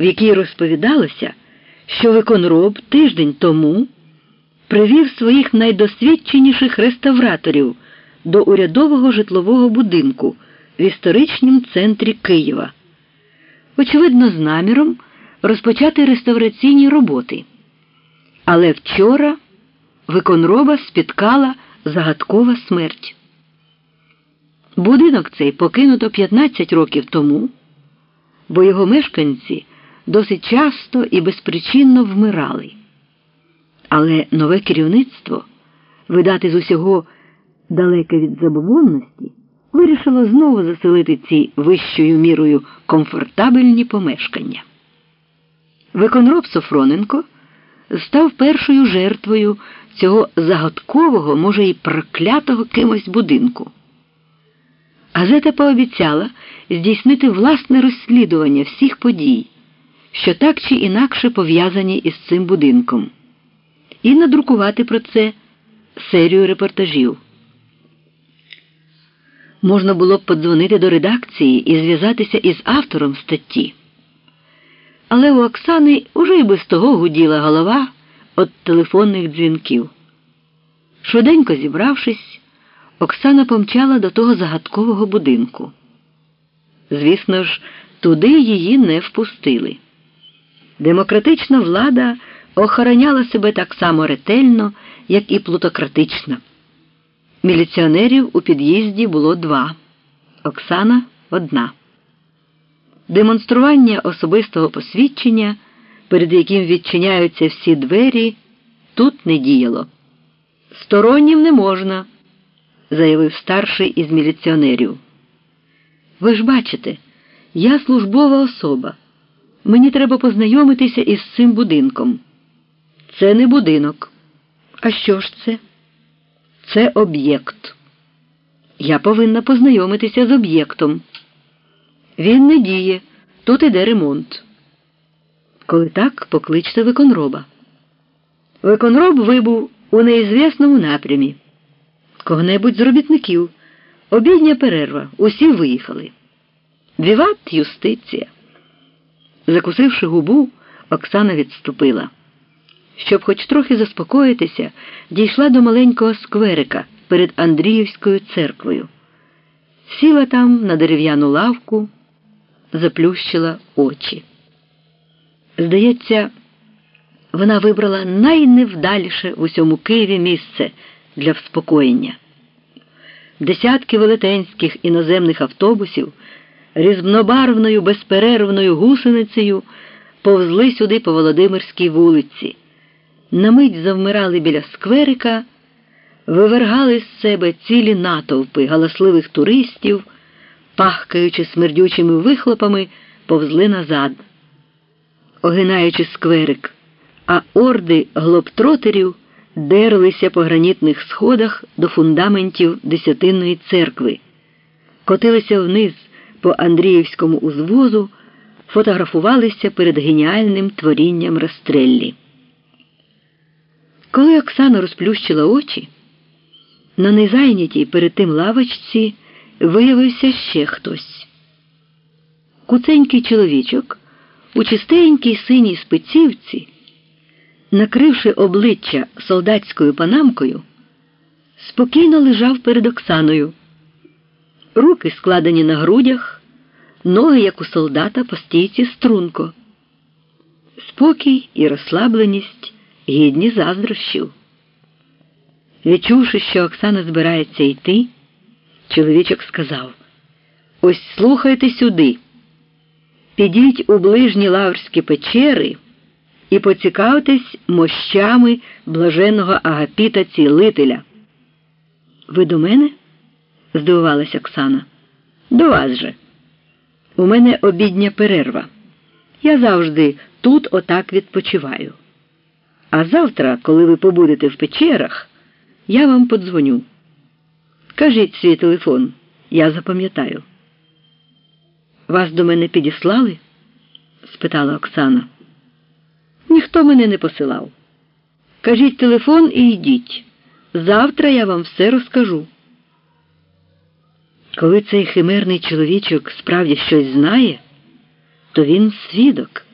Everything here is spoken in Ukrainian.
в якій розповідалося, що виконроб тиждень тому привів своїх найдосвідченіших реставраторів до урядового житлового будинку в історичному центрі Києва, очевидно, з наміром розпочати реставраційні роботи. Але вчора виконроба спіткала загадкова смерть. Будинок цей покинуто 15 років тому, бо його мешканці досить часто і безпричинно вмирали. Але нове керівництво, видати з усього далеке від забобонності, вирішило знову заселити ці вищою мірою комфортабельні помешкання. Виконроб Софроненко став першою жертвою цього загадкового, може, і проклятого кимось будинку. Газета пообіцяла здійснити власне розслідування всіх подій, що так чи інакше пов'язані із цим будинком, і надрукувати про це серію репортажів. Можна було б подзвонити до редакції і зв'язатися із автором статті. Але у Оксани уже й без того гуділа голова від телефонних дзвінків. Швиденько зібравшись, Оксана помчала до того загадкового будинку. Звісно ж, туди її не впустили. Демократична влада охороняла себе так само ретельно, як і плутократична. Міліціонерів у під'їзді було два, Оксана одна. Демонстрування особистого посвідчення, перед яким відчиняються всі двері, тут не діяло. Стороннім не можна, заявив старший із міліціонерів. Ви ж бачите, я службова особа. Мені треба познайомитися із цим будинком. Це не будинок. А що ж це? Це об'єкт. Я повинна познайомитися з об'єктом. Він не діє, тут іде ремонт. Коли так, покличте виконроба. Виконроб вибув у неізвісному напрямі. Кого-небудь з робітників. Обідня перерва. Усі виїхали. Віват юстиція. Закусивши губу, Оксана відступила. Щоб хоч трохи заспокоїтися, дійшла до маленького скверика перед Андріївською церквою. Сіла там на дерев'яну лавку, заплющила очі. Здається, вона вибрала найневдаліше в усьому Києві місце для вспокоєння. Десятки велетенських іноземних автобусів різнобарвною безперервною гусеницею повзли сюди по Володимирській вулиці, на мить завмирали біля скверика, вивергали з себе цілі натовпи галасливих туристів, пахкаючи смердючими вихлопами, повзли назад, огинаючи скверик, а орди глобтротерів дерлися по гранітних сходах до фундаментів Десятинної церкви, котилися вниз по Андріївському узвозу, фотографувалися перед геніальним творінням Растреллі. Коли Оксана розплющила очі, на незайнятій перед тим лавочці виявився ще хтось. Куценький чоловічок у чистенькій синій спецівці накривши обличчя солдатською панамкою, спокійно лежав перед Оксаною. Руки складені на грудях, ноги, як у солдата, по стійці струнко. Спокій і розслабленість гідні заздрощів. Відчувши, що Оксана збирається йти, чоловічок сказав Ось слухайте сюди. Підіть у ближні лаврські печери і поцікавтесь мощами блаженого Агапіта Цілителя. Ви до мене? здивувалася Оксана. До вас же. У мене обідня перерва. Я завжди тут отак відпочиваю. А завтра, коли ви побудете в печерах, я вам подзвоню. Кажіть свій телефон, я запам'ятаю. Вас до мене підіслали? спитала Оксана. Ніхто мене не посилав. Кажіть телефон і йдіть. Завтра я вам все розкажу. Коли цей химерний чоловічок справді щось знає, то він свідок.